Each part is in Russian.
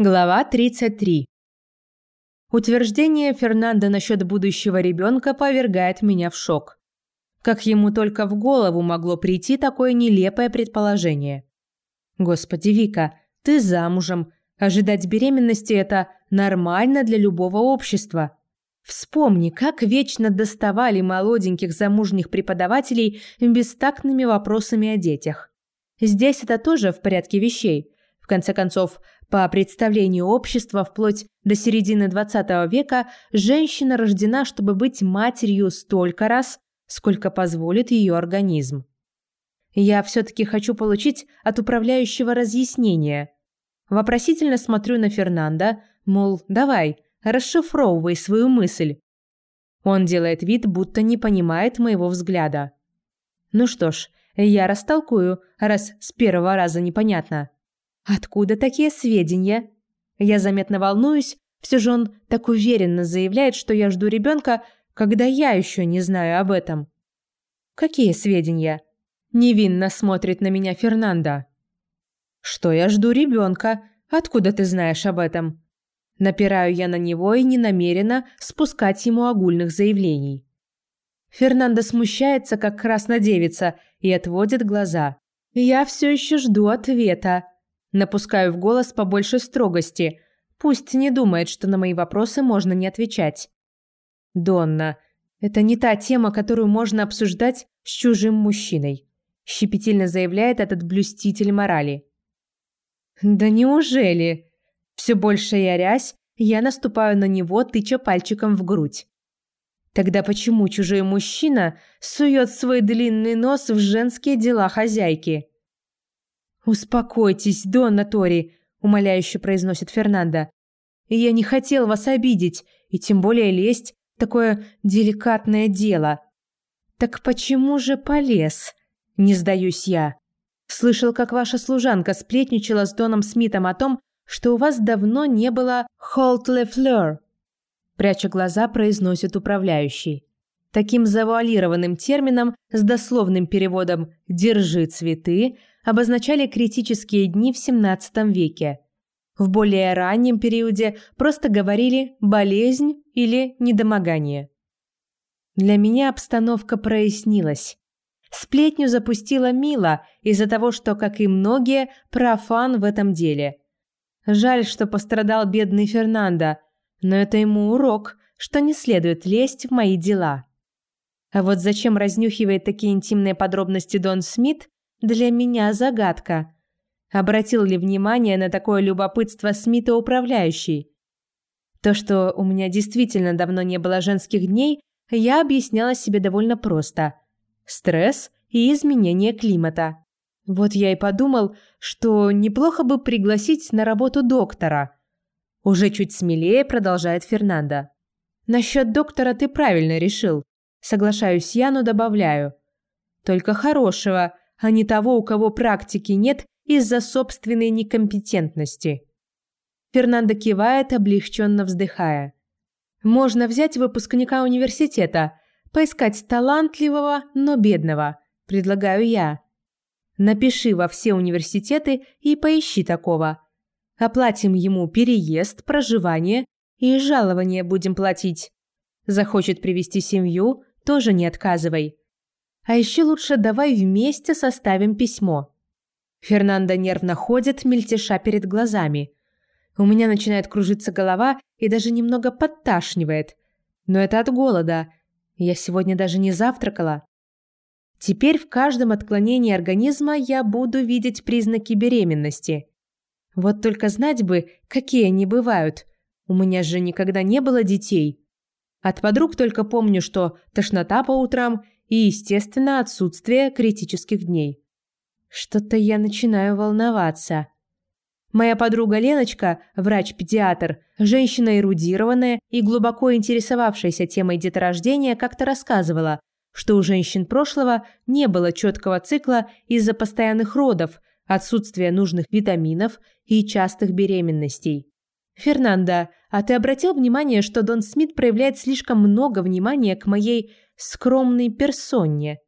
Глава 33. Утверждение Фернандо насчет будущего ребенка повергает меня в шок. Как ему только в голову могло прийти такое нелепое предположение. Господи, Вика, ты замужем. Ожидать беременности – это нормально для любого общества. Вспомни, как вечно доставали молоденьких замужних преподавателей бестактными вопросами о детях. Здесь это тоже в порядке вещей. Конце концов, по представлению общества, вплоть до середины XX века женщина рождена, чтобы быть матерью столько раз, сколько позволит ее организм. Я все-таки хочу получить от управляющего разъяснение. Вопросительно смотрю на Фернанда, мол, давай, расшифровывай свою мысль. Он делает вид, будто не понимает моего взгляда. Ну что ж, я растолкую, раз с первого раза непонятно. Откуда такие сведения? Я заметно волнуюсь, все же он так уверенно заявляет, что я жду ребенка, когда я еще не знаю об этом. Какие сведения? Невинно смотрит на меня Фернандо. Что я жду ребенка? Откуда ты знаешь об этом? Напираю я на него и не намерена спускать ему огульных заявлений. Фернандо смущается, как краснодевица, и отводит глаза. Я все еще жду ответа. Напускаю в голос побольше строгости. Пусть не думает, что на мои вопросы можно не отвечать. Донна, это не та тема, которую можно обсуждать с чужим мужчиной, щепетильно заявляет этот блюститель морали. Да неужели? Все больше ярясь, я наступаю на него, тыча пальчиком в грудь. Тогда почему чужой мужчина сует свой длинный нос в женские дела хозяйки? «Успокойтесь, Донна Тори», – умоляюще произносит Фернандо. «Я не хотел вас обидеть, и тем более лезть такое деликатное дело». «Так почему же полез?» – не сдаюсь я. Слышал, как ваша служанка сплетничала с Доном Смитом о том, что у вас давно не было «Холт ле флёр», – пряча глаза, произносит управляющий. Таким завуалированным термином с дословным переводом «держи цветы» обозначали критические дни в XVII веке. В более раннем периоде просто говорили «болезнь» или «недомогание». Для меня обстановка прояснилась. Сплетню запустила Мила из-за того, что, как и многие, профан в этом деле. Жаль, что пострадал бедный Фернандо, но это ему урок, что не следует лезть в мои дела. А вот зачем разнюхивает такие интимные подробности Дон Смит, для меня загадка. Обратил ли внимание на такое любопытство Смита управляющий? То, что у меня действительно давно не было женских дней, я объясняла себе довольно просто. Стресс и изменение климата. Вот я и подумал, что неплохо бы пригласить на работу доктора. Уже чуть смелее продолжает Фернандо. Насчет доктора ты правильно решил. Соглашаюсь я, но добавляю. Только хорошего, а не того, у кого практики нет из-за собственной некомпетентности. Фернандо кивает, облегченно вздыхая. Можно взять выпускника университета, поискать талантливого, но бедного, предлагаю я. Напиши во все университеты и поищи такого. Оплатим ему переезд, проживание и жалование будем платить. Захочет привести семью, тоже не отказывай. А еще лучше давай вместе составим письмо. Фернандо нервно ходит, мельтеша перед глазами. У меня начинает кружиться голова и даже немного подташнивает. Но это от голода. Я сегодня даже не завтракала. Теперь в каждом отклонении организма я буду видеть признаки беременности. Вот только знать бы, какие они бывают. У меня же никогда не было детей. От подруг только помню, что тошнота по утрам и, естественно, отсутствие критических дней. Что-то я начинаю волноваться. Моя подруга Леночка, врач-педиатр, женщина эрудированная и глубоко интересовавшаяся темой деторождения, как-то рассказывала, что у женщин прошлого не было четкого цикла из-за постоянных родов, отсутствия нужных витаминов и частых беременностей. «Фернандо, а ты обратил внимание, что Дон Смит проявляет слишком много внимания к моей скромной персоне?»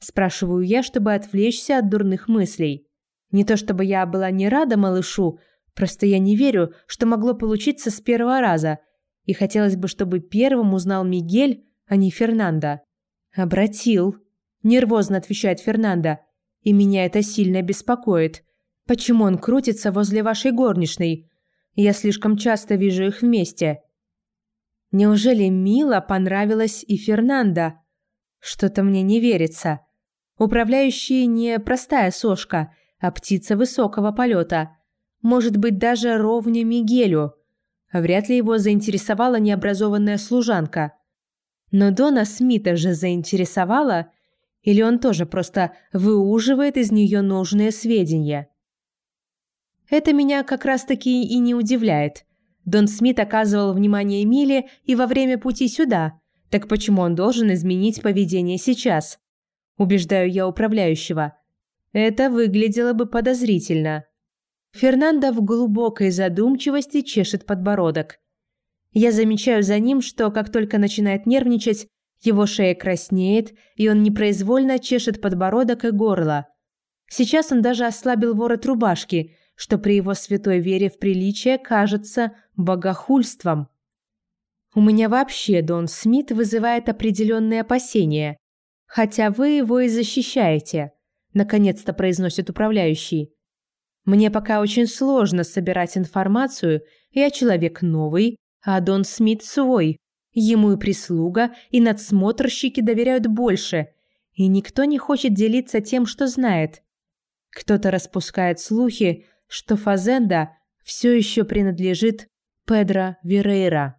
Спрашиваю я, чтобы отвлечься от дурных мыслей. Не то чтобы я была не рада малышу, Просто я не верю, что могло получиться с первого раза, и хотелось бы, чтобы первым узнал Мигель, а не Фернандо. «Обратил», – нервозно отвечает Фернандо, – «и меня это сильно беспокоит. Почему он крутится возле вашей горничной? Я слишком часто вижу их вместе». Неужели Мила понравилась и Фернандо? Что-то мне не верится. Управляющий не простая сошка, а птица высокого полета. Может быть, даже ровня Мигелю. Вряд ли его заинтересовала необразованная служанка. Но Дона Смита же заинтересовала, или он тоже просто выуживает из нее нужные сведения? Это меня как раз-таки и не удивляет. Дон Смит оказывал внимание Миле и во время пути сюда. Так почему он должен изменить поведение сейчас? Убеждаю я управляющего. Это выглядело бы подозрительно. Фернандо в глубокой задумчивости чешет подбородок. Я замечаю за ним, что как только начинает нервничать, его шея краснеет, и он непроизвольно чешет подбородок и горло. Сейчас он даже ослабил ворот рубашки, что при его святой вере в приличие кажется богохульством. У меня вообще Дон Смит вызывает определенные опасения, хотя вы его и защищаете, наконец-то произносит управляющий. Мне пока очень сложно собирать информацию, я человек новый, а Дон Смит свой. Ему и прислуга, и надсмотрщики доверяют больше, и никто не хочет делиться тем, что знает. Кто-то распускает слухи, что Фазенда все еще принадлежит Педро Верейра.